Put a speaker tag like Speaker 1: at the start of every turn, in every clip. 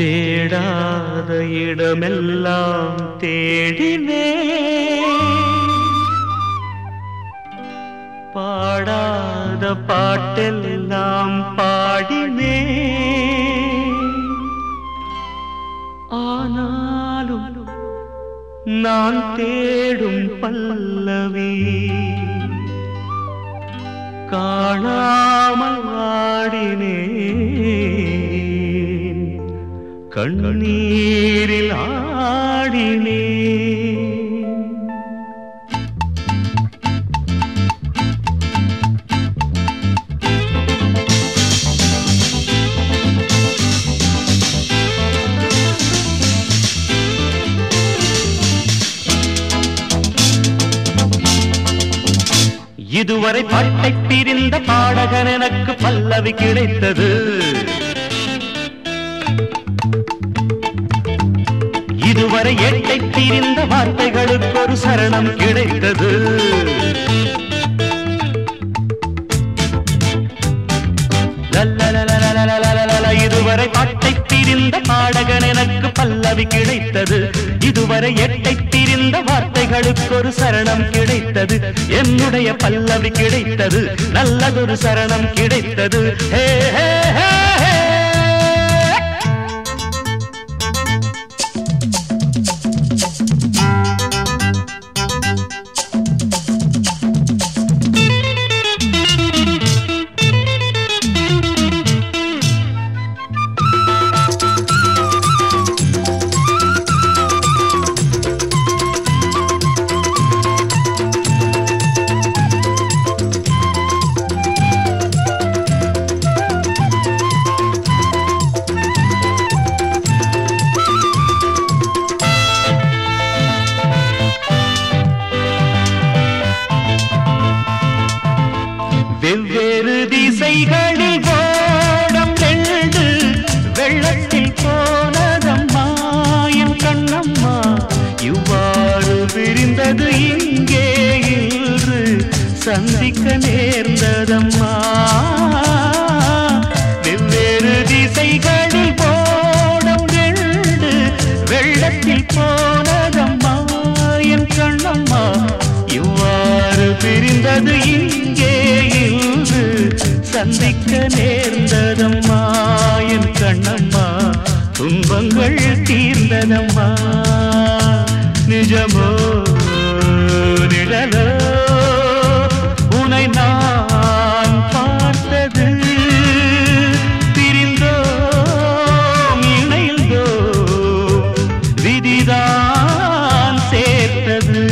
Speaker 1: தேடாத இடமெல்லாம் தேடினே. பாடாத பாட்டெல்லாம் பாடினே. ஆனாலும் நான் தேடும் பல்லவி காணாமல் ஆடினேன் கண்ணீரில் ஆடினே. இதுவரை பாட்டை பிரிந்த பாடகன் எனக்கு பல்லவி கிடைத்தது. வரை எட்டை திரிந்த வார்த்தைகளுக்கு ஒரு சரணம் கிடைத்தது. இதுவரை பட்டை திரிந்த பாடகன் எனக்கு பல்லவி கிடைத்தது. இதுவரை எட்டை திரிந்த வார்த்தைகளுக்கு ஒரு சரணம் கிடைத்தது. என்னுடைய பல்லவி கிடைத்தது. நல்லதொரு சரணம் கிடைத்தது. ஹே ஹே ஹே! விரிந்தது இங்கே இன்று சந்திக்க நேர்ந்ததம்மா. வெவ்வேறு திசைகளில் ஓடம் வெண்டு வெள்ளத்தில் போனதம்மா என் கண்ணம்மா. இவ்வாறு பிரிந்தது இங்கே இன்று சந்திக்க நேர்ந்ததம்மா என் கண்ணம்மா. துன்பங்கள் தீர்ந்ததம்மா. நிஜமோ நிழலோ உனை நான் பார்த்தது. பிரிந்தோம் இணைந்தோம் விதிதான் சேர்த்தது.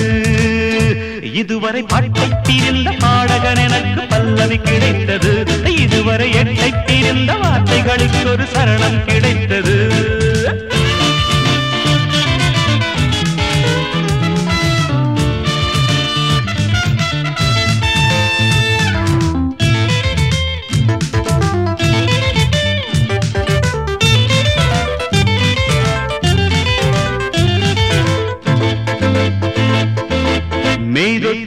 Speaker 1: இதுவரை பாட்டை தீர்ந்த பாடகன் எனக்கு பல்லவி கிடைத்தது. இதுவரை எட்டை தீர்ந்த வார்த்தைகளுக்கு ஒரு சரணம்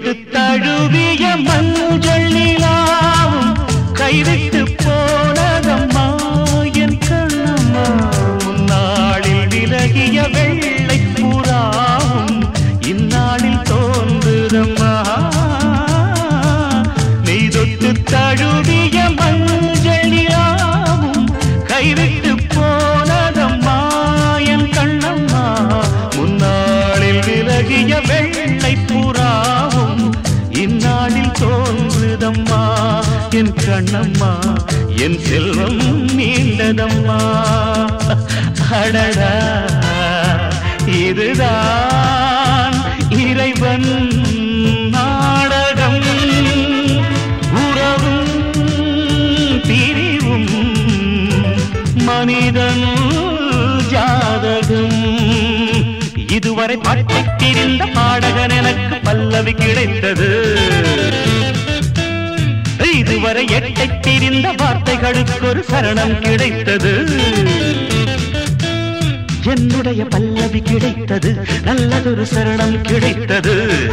Speaker 1: விட்டு தழுவிய மஞ்சள் நிலாவும் கைவிட்டு போ தோன்றுதம்மா என் கண்ணம்மா என் செல்வம் நீண்டதம்மா. அடடா இதுதான் இறைவன் நாடகம். உறவும் பிரிவும் மனிதன் ஜாதகம். இதுவரை பார்த்து திரிந்த பாடகன் எனக்கு பல்லவி கிடைத்தது. இதுவரை எட்டை தெரிந்த வார்த்தைகளுக்கு ஒரு சரணம் கிடைத்தது. என்னுடைய பல்லவி கிடைத்தது. நல்லதொரு சரணம் கிடைத்தது.